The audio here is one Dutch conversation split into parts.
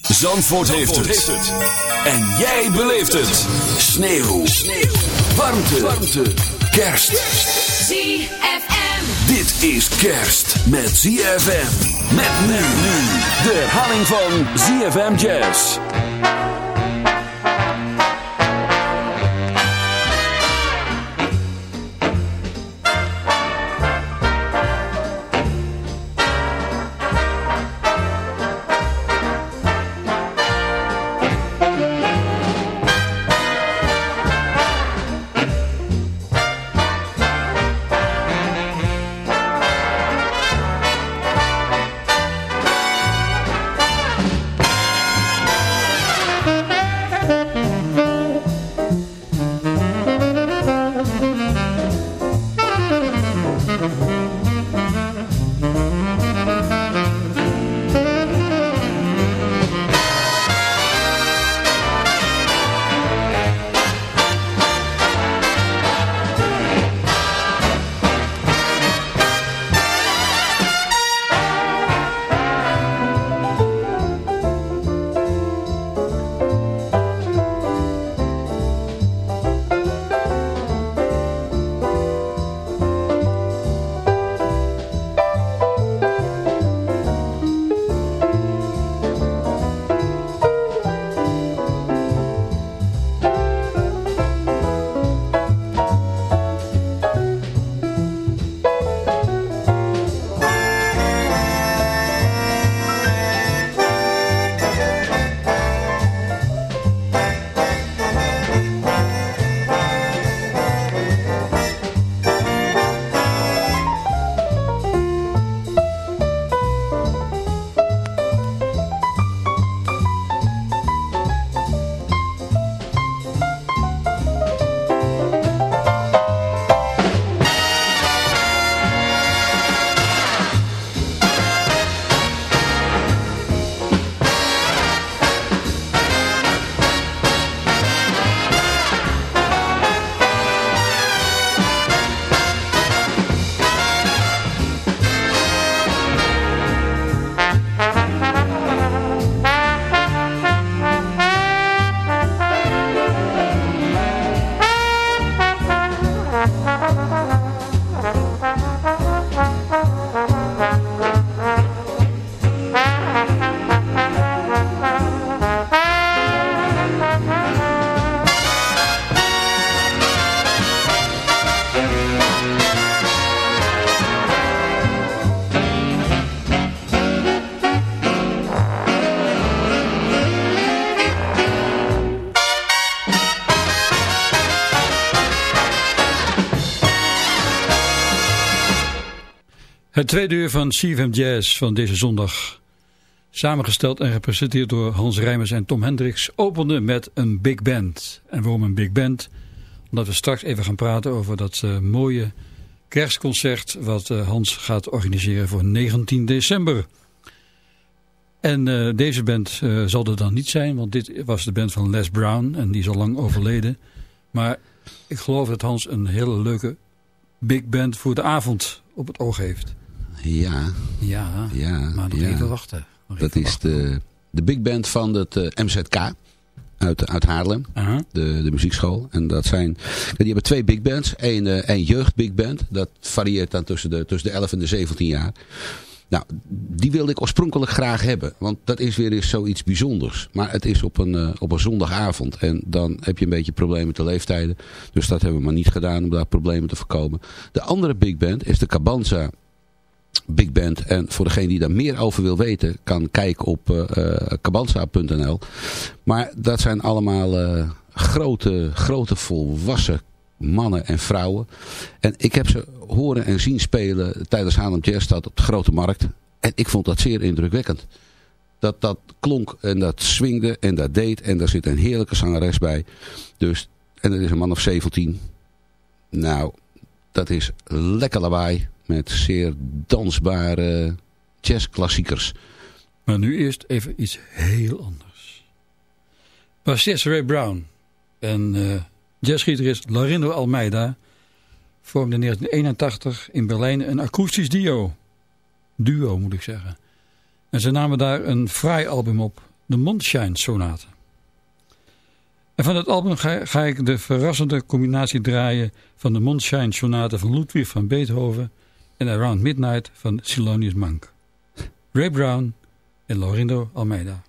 Zandvoort, heeft, het. En jij beleeft het. Sneeuw. Sneeuw. Warmte. Warmte. Kerst. ZFM. Dit is kerst met ZFM. Met nu nu. De herhaling van ZFM Jazz. Tweede uur van CFM Jazz van deze zondag. Samengesteld en gepresenteerd door Hans Rijmers en Tom Hendricks opende met een big band. En waarom een big band? Omdat we straks even gaan praten over dat uh, mooie kerstconcert wat uh, Hans gaat organiseren voor 19 december. En uh, deze band zal er dan niet zijn, want dit was de band van Les Brown en die is al lang overleden. Maar ik geloof dat Hans een hele leuke big band voor de avond op het oog heeft. Ja. Ja, ja maar nog ja. even wachten. Nog dat even is wachten. de, de big band van het uh, MZK uit, uit Haarlem. Uh -huh. de, de muziekschool. En dat zijn, die hebben twee big bands. Eén uh, een jeugd big band. Dat varieert dan tussen de, tussen de 11 en de 17 jaar. Nou, die wilde ik oorspronkelijk graag hebben. Want dat is weer eens zoiets bijzonders. Maar het is op een, uh, op een zondagavond. En dan heb je een beetje problemen met de leeftijden. Dus dat hebben we maar niet gedaan om daar problemen te voorkomen. De andere big band is de Cabanza Big Band. En voor degene die daar meer over wil weten, kan kijken op uh, uh, cabanza.nl. Maar dat zijn allemaal uh, grote, grote volwassen mannen en vrouwen. En ik heb ze horen en zien spelen tijdens Haarlem Jazzstad op de Grote Markt. En ik vond dat zeer indrukwekkend. Dat dat klonk en dat swingde en dat deed. En daar zit een heerlijke zangeres bij. Dus, en dat is een man of 17. Nou, dat is lekker lawaai met zeer dansbare jazzklassiekers. Maar nu eerst even iets heel anders. Bassist Ray Brown en uh, jazzgitarist Larindo Almeida vormden in 1981 in Berlijn een akoestisch duo. Duo moet ik zeggen. En ze namen daar een fraai album op, de Mondshine Sonate. En van dat album ga, ga, ik de verrassende combinatie draaien van de Mondshine Sonate van Ludwig van Beethoven en Around Midnight van Silonius Monk. Ray Brown en Lorindo Almeida.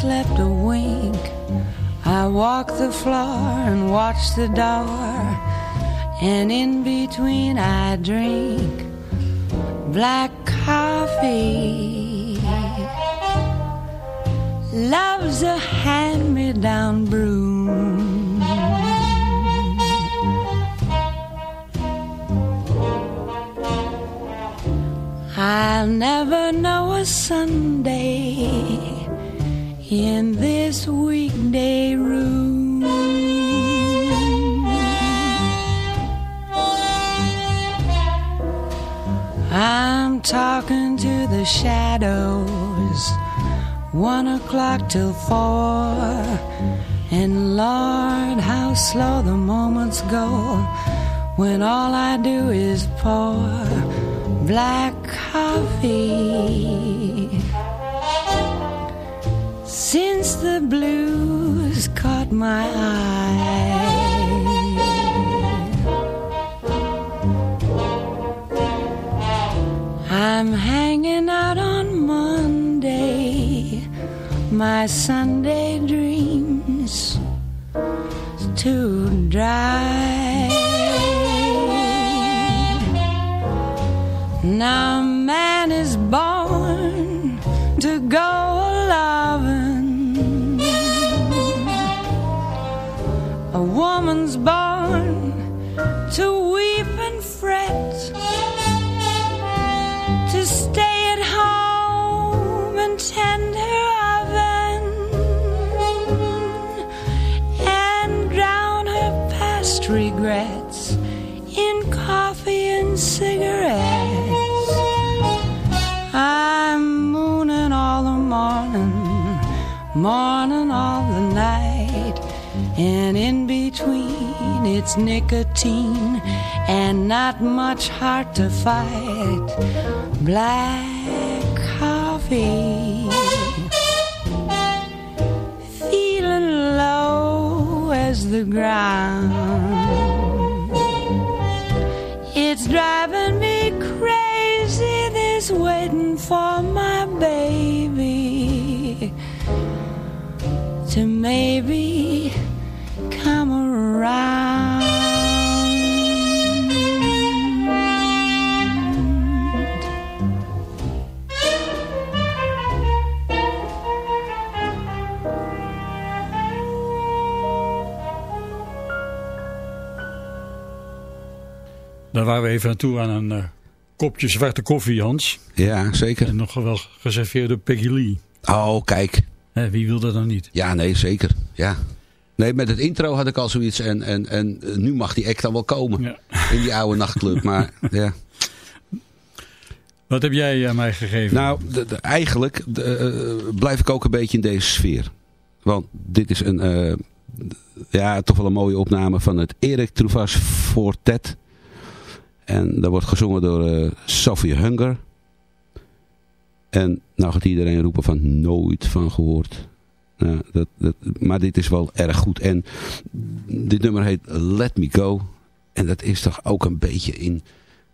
Slept a wink. I walk the floor and watch the door, and in between I drink black coffee. Love's a hand-me-down broom. I'll never know a Sunday in this weekday room. I'm talking to the shadows, one o'clock till four. And Lord, how slow the moments go when all I do is pour black coffee since the blues caught my eye. I'm hanging out on Monday, my Sunday dreams too dry. Now and in between it's nicotine and not much heart to fight. Black coffee, feeling low as the ground. It's driving me crazy, this waiting for my baby to maybe Daar waren we even naartoe aan een uh, kopje zwarte koffie, Hans. Ja, zeker. En nog wel geserveerde Peggy Lee. Oh, kijk. Hè, wie wil dat dan niet? Ja, nee, zeker. Ja. Nee, met het intro had ik al zoiets. En, en, en nu mag die act dan wel komen. Ja. In die oude nachtclub. Maar ja. Wat heb jij aan mij gegeven? Nou, eigenlijk de, uh, blijf ik ook een beetje in deze sfeer. Want dit is een, uh, ja, toch wel een mooie opname van het Erik Trouvas Fortet. En dat wordt gezongen door uh, Sophie Hunger. En nou gaat iedereen roepen van nooit van gehoord. Uh, dat, dat, maar dit is wel erg goed. En dit nummer heet Let Me Go. En dat is toch ook een beetje in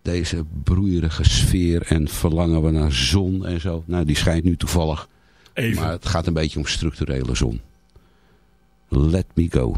deze broeierige sfeer. En verlangen we naar zon en zo. Nou, die schijnt nu toevallig. Even. Maar het gaat een beetje om structurele zon. Let Me Go.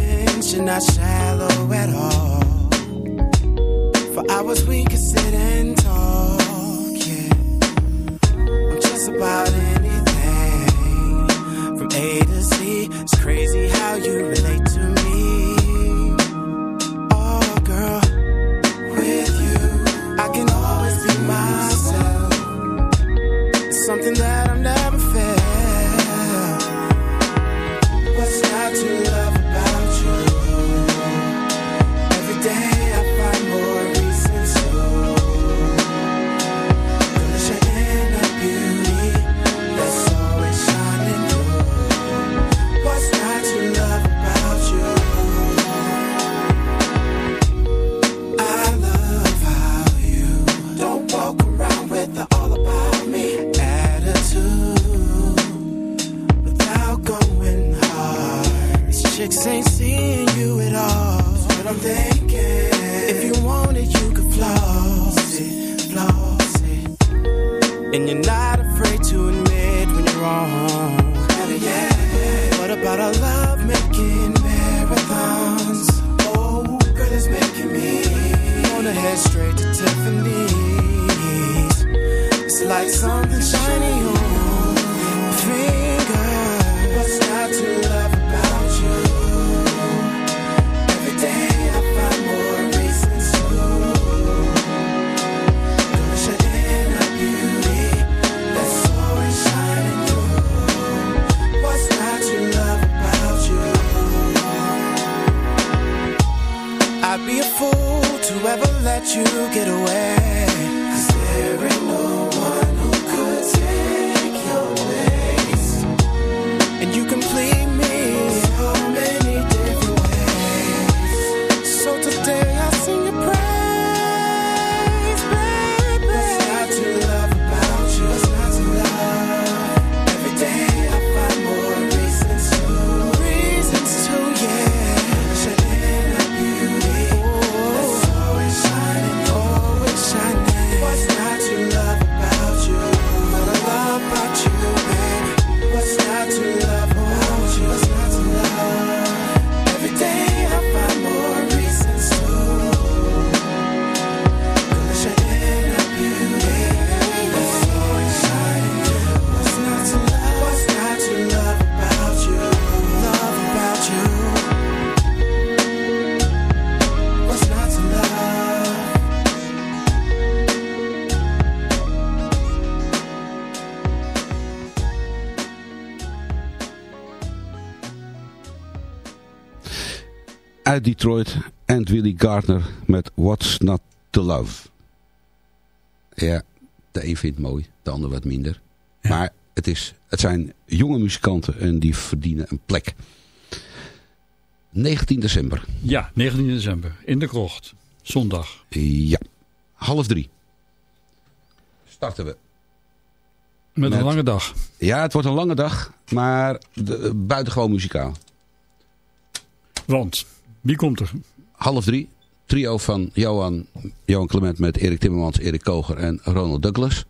Intention not shallow at all. For hours we could sit and talk, yeah. I'm just about anything from A to Z. It's crazy how you relate Uit Detroit, and Willie Gardner met What's Not To Love. Ja, de een vindt het mooi, de ander wat minder. Ja. Maar het, is, het zijn jonge muzikanten en die verdienen een plek. 19 december. Ja, 19 december. In de krocht. Zondag. Ja, half drie. Starten we. Met, Met- een lange dag. Ja, het wordt een lange dag, maar de, buitengewoon muzikaal. Want, wie komt er? Half drie, trio van Johan, Johan Clement met Erik Timmermans, Erik Koger en Ronald Douglas.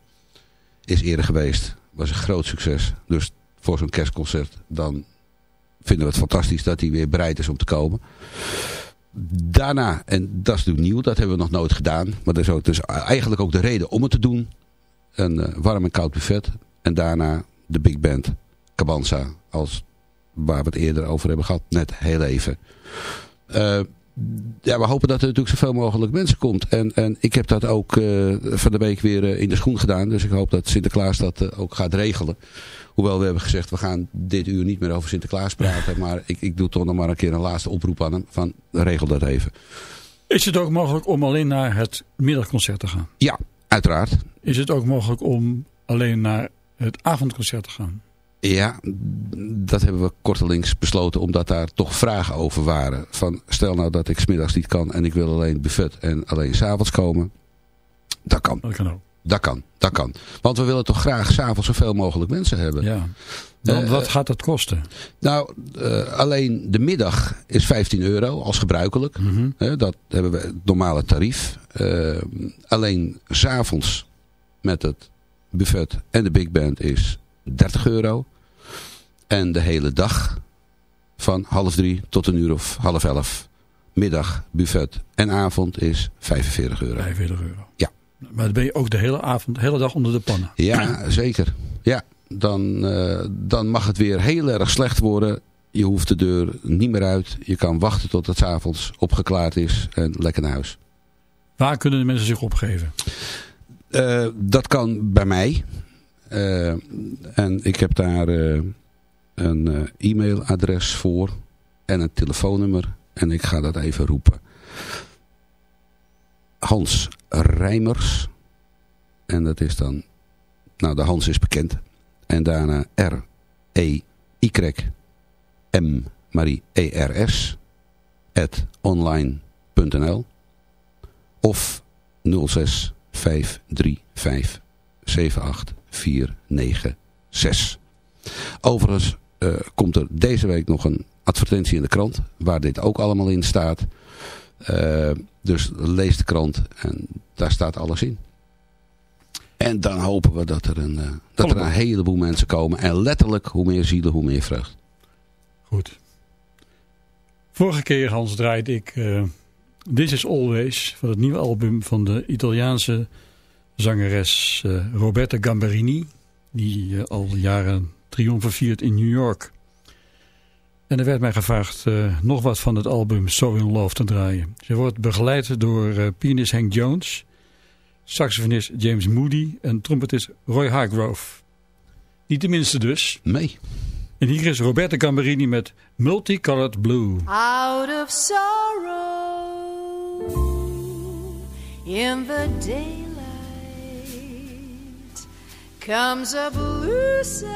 Is eerder geweest, was een groot succes. Dus voor zo'n kerstconcert, dan vinden we het fantastisch dat hij weer bereid is om te komen. Daarna, en dat is natuurlijk nieuw, dat hebben we nog nooit gedaan. Maar dat is ook dus eigenlijk ook de reden om het te doen. Een eh, warm en koud buffet. En daarna de big band, Cabanza, als waar we het eerder over hebben gehad, net heel even. Eh, ja, we hopen dat er natuurlijk zoveel mogelijk mensen komt. En, en ik heb dat ook eh, van de week weer eh, in de schoen gedaan. Dus ik hoop dat Sinterklaas dat ook gaat regelen. Hoewel we hebben gezegd, we gaan dit uur niet meer over Sinterklaas praten. Maar ik, ik doe toch nog maar een keer een laatste oproep aan hem. Van, regel dat even. Is het ook mogelijk om alleen naar het middagconcert te gaan? Ja, uiteraard. Is het ook mogelijk om alleen naar het avondconcert te gaan? Ja, dat hebben we kortelings besloten omdat daar toch vragen over waren. Van stel nou dat ik smiddags niet kan en ik wil alleen buffet en alleen s'avonds komen. Dat kan, Dat kan ook. dat kan, dat kan. Want we willen toch graag s'avonds zoveel mogelijk mensen hebben. Ja. Dan, Eh, wat gaat dat kosten? Nou, eh, alleen de middag is 15 euro als gebruikelijk. Mhm. Dat hebben we het normale tarief. Eh, alleen s'avonds met het buffet en de big band is 30 euro. En de hele dag van half drie tot een uur of half elf. Middag, buffet en avond is 45 euro. 45 euro. Ja. Maar dan ben je ook de hele avond, de hele dag onder de pannen. Ja, zeker. Ja, dan, eh, dan mag het weer heel erg slecht worden. Je hoeft de deur niet meer uit. Je kan wachten tot het avonds opgeklaard is en lekker naar huis. Waar kunnen de mensen zich opgeven? Eh, dat kan bij mij. Eh, en ik heb daar eh, een eh, e-mailadres voor en een telefoonnummer. En ik ga dat even roepen. Hans Rijmers. En dat is dan... Nou, de Hans is bekend. En daarna R-E-Y-M Marie E-R-S at online.nl of 06 535 78496. Overigens eh, komt er deze week nog een advertentie in de krant waar dit ook allemaal in staat. Eh, dus lees de krant en daar staat alles in. En dan hopen we dat er een, eh, dat er een heleboel mensen komen. En letterlijk, hoe meer zielen, hoe meer vreugd. Goed. Vorige keer, Hans, draaide ik This Is Always van het nieuwe album van de Italiaanse zangeres eh, Roberta Gamberini. Die eh, al jaren triomfen viert in New York. En er werd mij gevraagd eh, nog wat van het album So In Love te draaien. Ze wordt begeleid door eh, pianist Hank Jones, saxofonist James Moody en trompetist Roy Hargrove. Niet de minste dus. Mee. En hier is Roberta Gamberini met Multicolored Blue. Out of sorrow in the daylight comes a blue sound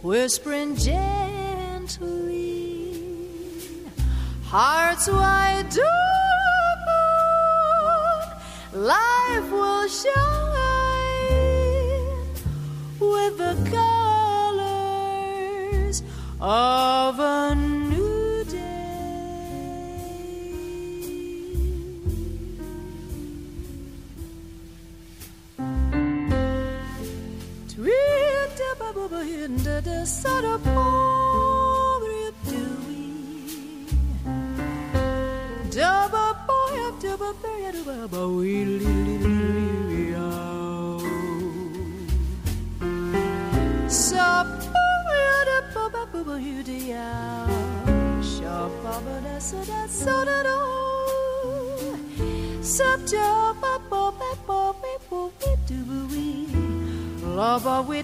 whispering gently. Hearts wide open life will shine with the colors of a hindrade Sara påbröt doing Dubba boy of dubba berga dubba boy So boy of the bubba bubba hudia Shop bubba da so da so da do Sub jubba bubba bubba bubba dubba we Love we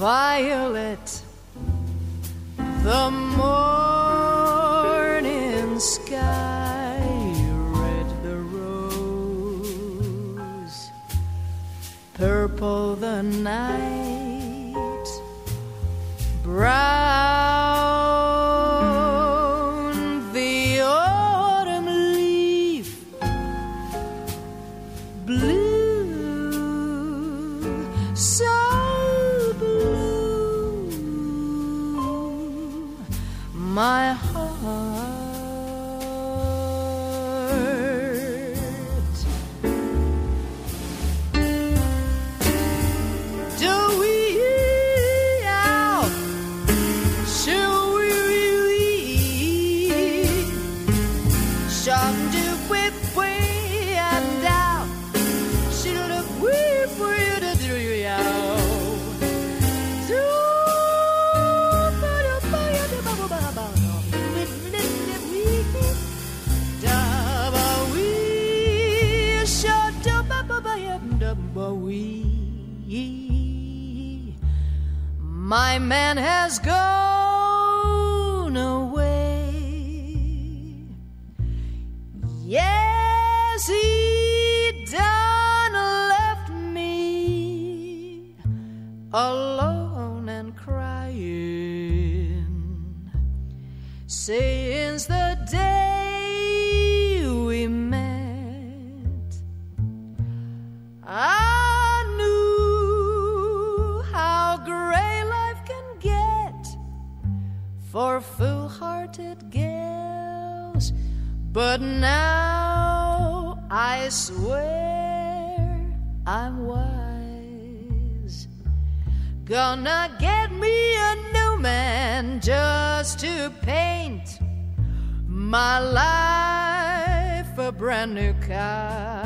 violet, the morning sky, red the rose, purple the night, brown man has America.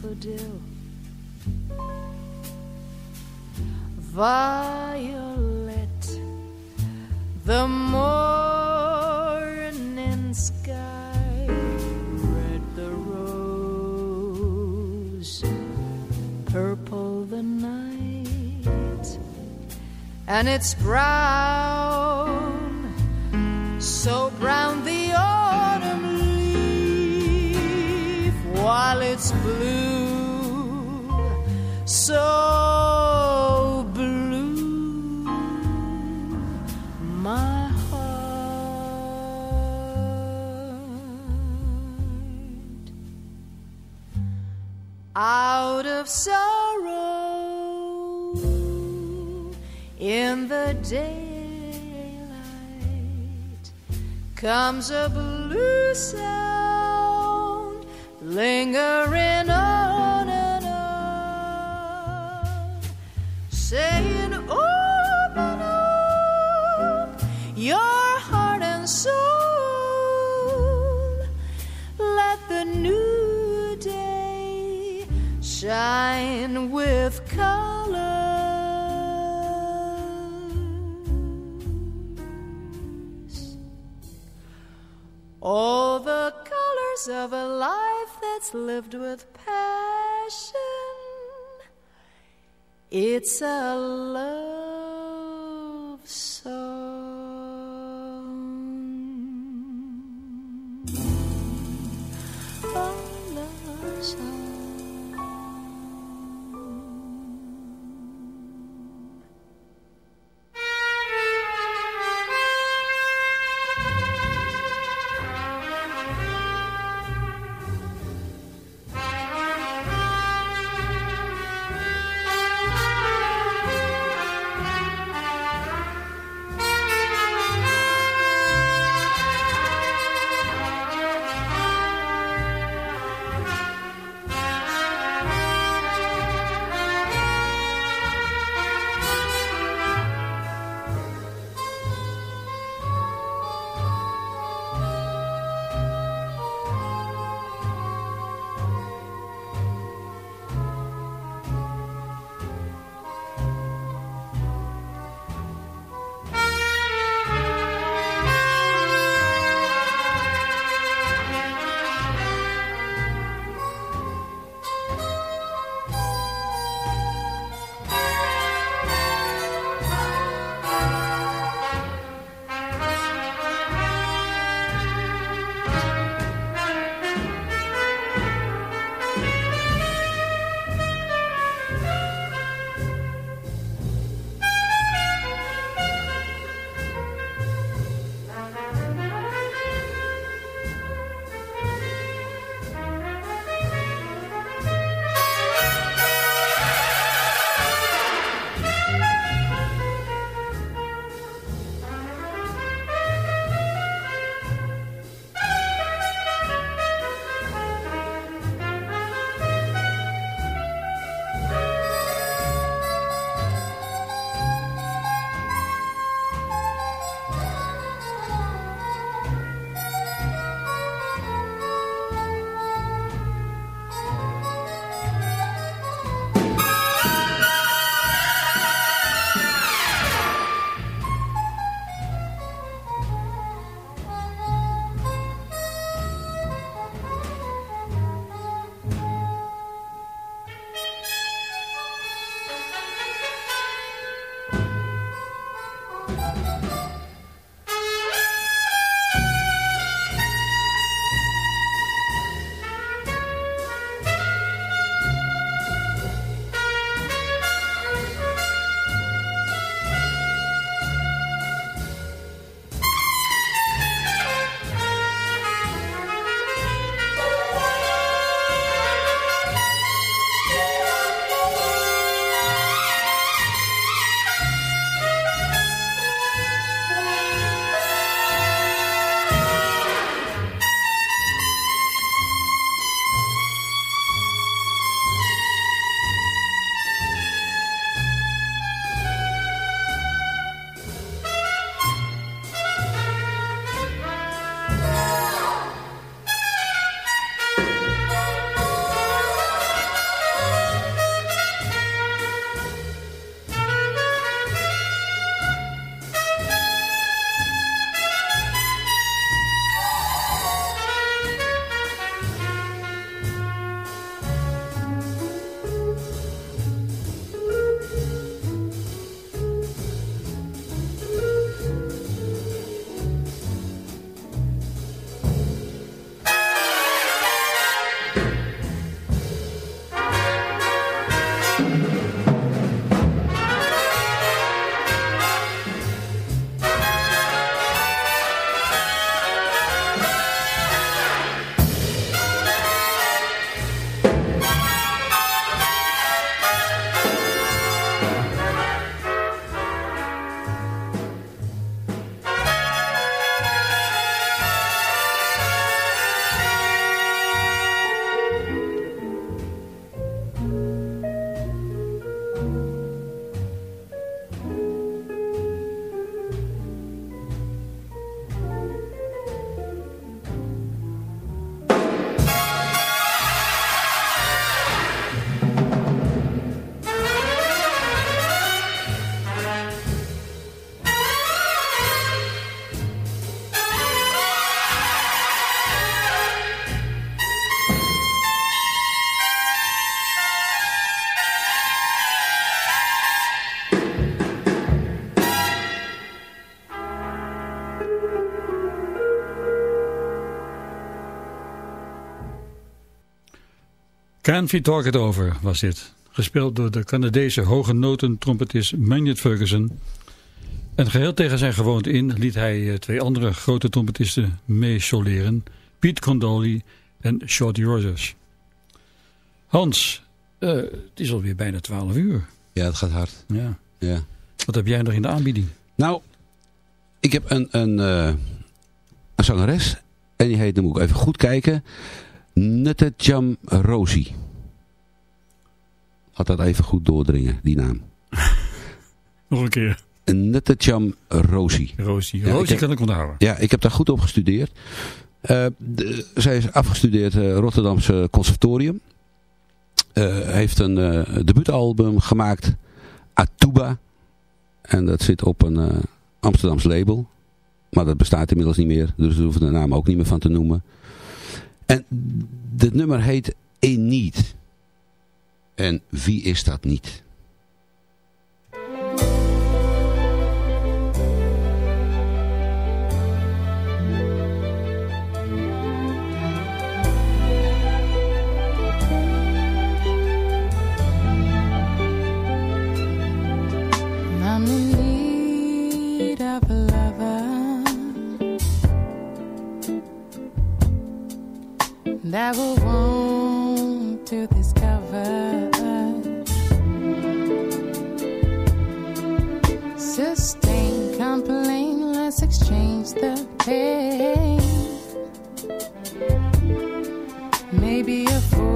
Daffodil violet the morning sky red the rose purple the night and it's brown so brown the autumn leaf while it's blue so blue. My heart. Out of sorrow in the daylight comes a blue sound lingering on shine with colors. All the colors of a life that's lived with passion. It's a love Can't We Talk It Over was dit. Gespeeld door de Canadese hoge noten trompetist Maynard Ferguson. En geheel tegen zijn gewoonte in liet hij eh, twee andere grote trompetisten meesoleren. Pete Condoli en Shorty Rogers. Hans, uh, het is alweer bijna 12 uur. Ja, het gaat hard. Ja. Ja. Wat heb jij nog in de aanbieding? Nou, ik heb een, een, uh, een zangeres. En die heet, dan moet ik even goed kijken. Jam Rosie. Had dat even goed doordringen, die naam. Nog een keer. Jam Rosie. Rosie, ja, Rosie ik kan ik onthouden. Ja, ik heb daar goed op gestudeerd. Uh, de, zij is afgestudeerd uh, Rotterdamse Conservatorium. Uh, heeft een debuutalbum gemaakt, Atuba. En dat zit op een Amsterdams label. Maar dat bestaat inmiddels niet meer, dus we hoeven de naam ook niet meer van te noemen. En dit nummer heet In Need. En wie is dat niet? That will want to discover. Sustain complain let's exchange the pain. Maybe a four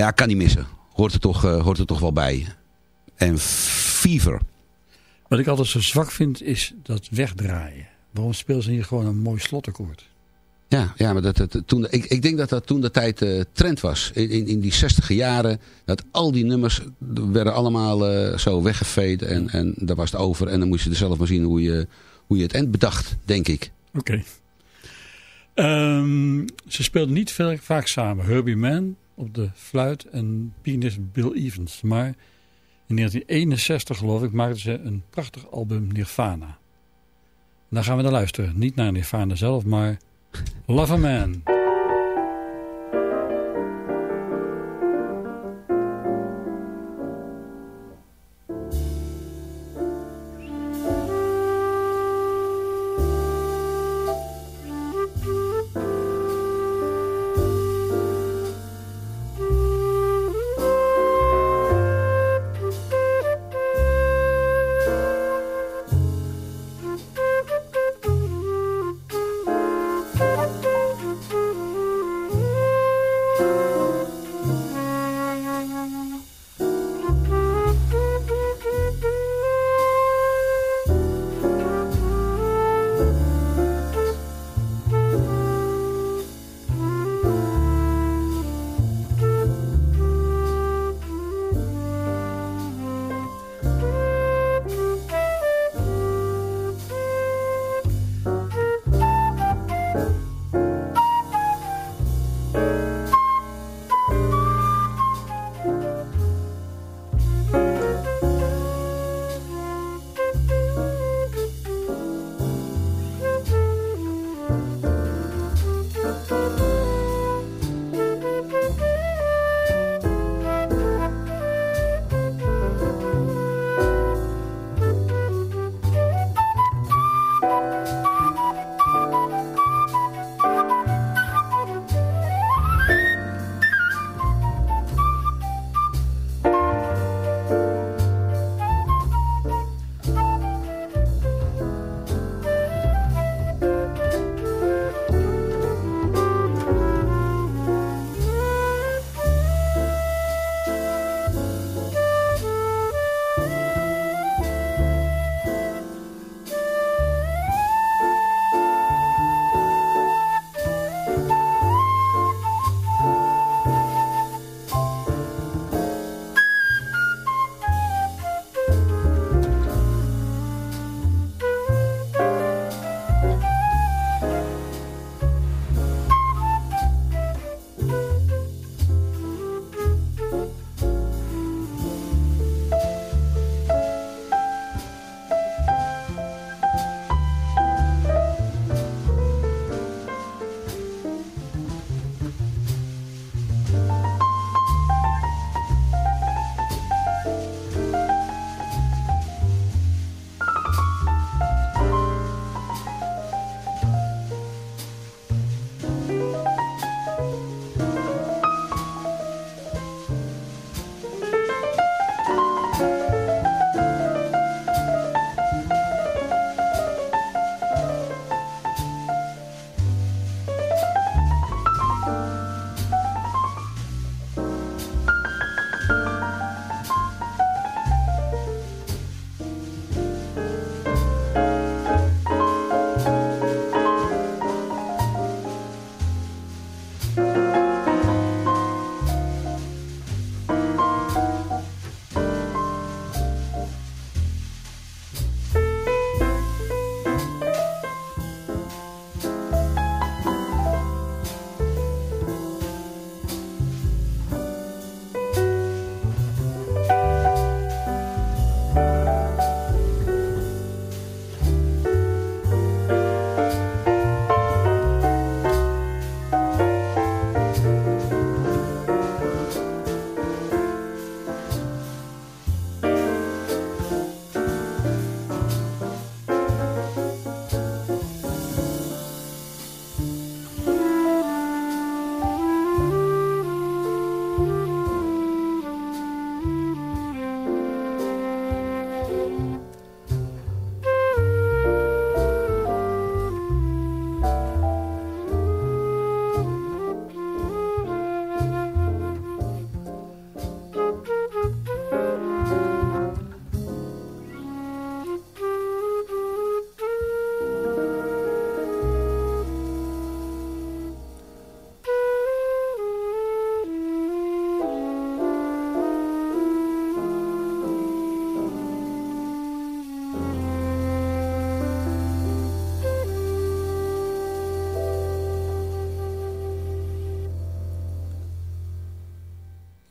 Ja, kan niet missen. Hoort er toch, eh, hoort er toch wel bij. En Fever. Wat ik altijd zo zwak vind is dat wegdraaien. Waarom spelen ze hier gewoon een mooi slotakkoord? Ja, ja maar dat, dat, toen, ik, ik denk dat dat toen de tijd eh, trend was. In, in, in die zestiger jaren. Dat al die nummers werden allemaal eh, zo weggefeed. En, en daar was het over. En dan moest je er zelf maar zien hoe je, hoe je het eind bedacht, denk ik. Oké. Ehm, ze speelden niet veel, vaak samen. Herbie Mann op de fluit en pianist Bill Evans. Maar in 1961 geloof ik maakten ze een prachtig album Nirvana. En daar gaan we naar luisteren. Niet naar Nirvana zelf, maar Love a Man.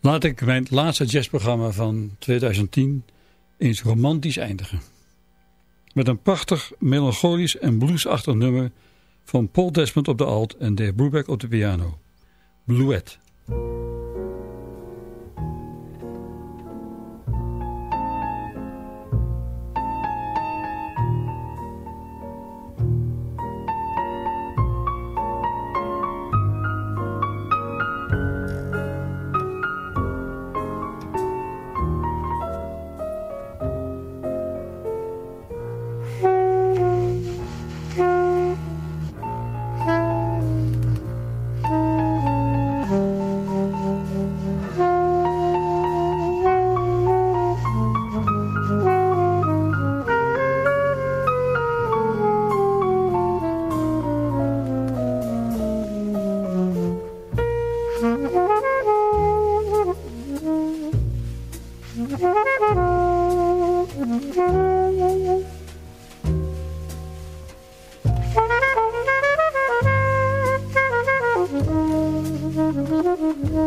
Laat ik mijn laatste jazzprogramma van 2010 eens romantisch eindigen. Met een prachtig melancholisch en bluesachtig nummer van Paul Desmond op de alt en Dave Brubeck op de piano. Bluet.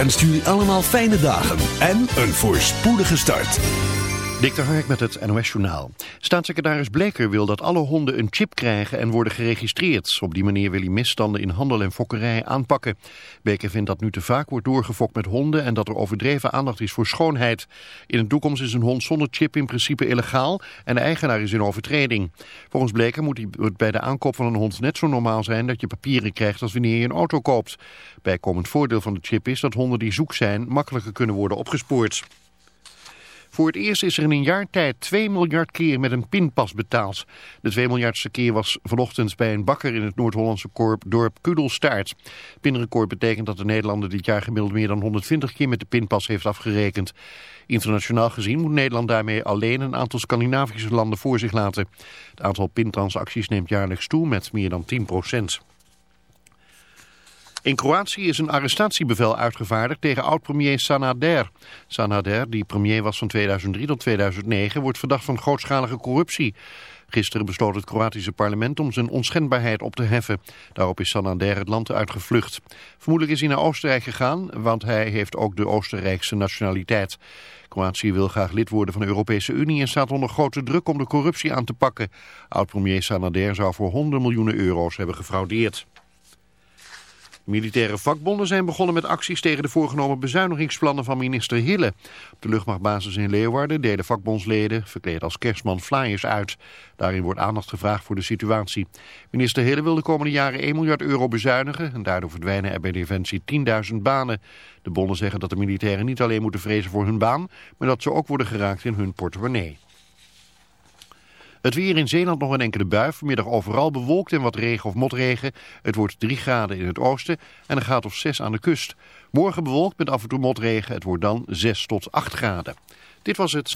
wenst jullie allemaal fijne dagen en een voorspoedige start. Dik de Hark met het NOS Journaal. Staatssecretaris Bleker wil dat alle honden een chip krijgen en worden geregistreerd. Op die manier wil hij misstanden in handel en fokkerij aanpakken. Bleker vindt dat nu te vaak wordt doorgefokt met honden en dat er overdreven aandacht is voor schoonheid. In de toekomst is een hond zonder chip in principe illegaal en de eigenaar is in overtreding. Volgens Bleker moet het bij de aankoop van een hond net zo normaal zijn dat je papieren krijgt als wanneer je een auto koopt. Bijkomend voordeel van de chip is dat honden die zoek zijn makkelijker kunnen worden opgespoord. Voor het eerst is er in een jaar tijd 2 miljard keer met een pinpas betaald. De 2 miljardste keer was vanochtend bij een bakker in het Noord-Hollandse dorp Kudelstaart. Pinrecord betekent dat de Nederlander dit jaar gemiddeld meer dan 120 keer met de pinpas heeft afgerekend. Internationaal gezien moet Nederland daarmee alleen een aantal Scandinavische landen voor zich laten. Het aantal pintransacties neemt jaarlijks toe met meer dan 10 procent. In Kroatië is een arrestatiebevel uitgevaardigd tegen oud-premier Sanader. Sanader, die premier was van 2003 tot 2009, wordt verdacht van grootschalige corruptie. Gisteren besloot het Kroatische parlement om zijn onschendbaarheid op te heffen. Daarop is Sanader het land uitgevlucht. Vermoedelijk is hij naar Oostenrijk gegaan, want hij heeft ook de Oostenrijkse nationaliteit. Kroatië wil graag lid worden van de Europese Unie en staat onder grote druk om de corruptie aan te pakken. Oud-premier Sanader zou voor honderden miljoenen euro's hebben gefraudeerd. Militaire vakbonden zijn begonnen met acties tegen de voorgenomen bezuinigingsplannen van minister Hille. Op de luchtmachtbasis in Leeuwarden delen vakbondsleden, verkleed als kerstman, flyers uit. Daarin wordt aandacht gevraagd voor de situatie. Minister Hille wil de komende jaren 1 miljard euro bezuinigen en daardoor verdwijnen er bij Defensie 10.000 banen. De bonden zeggen dat de militairen niet alleen moeten vrezen voor hun baan, maar dat ze ook worden geraakt in hun portemonnee. Het weer in Zeeland nog een enkele bui. Vanmiddag overal bewolkt en wat regen of motregen. Het wordt 3 graden in het oosten en een graad of 6 aan de kust. Morgen bewolkt met af en toe motregen. Het wordt dan 6 tot 8 graden. Dit was het.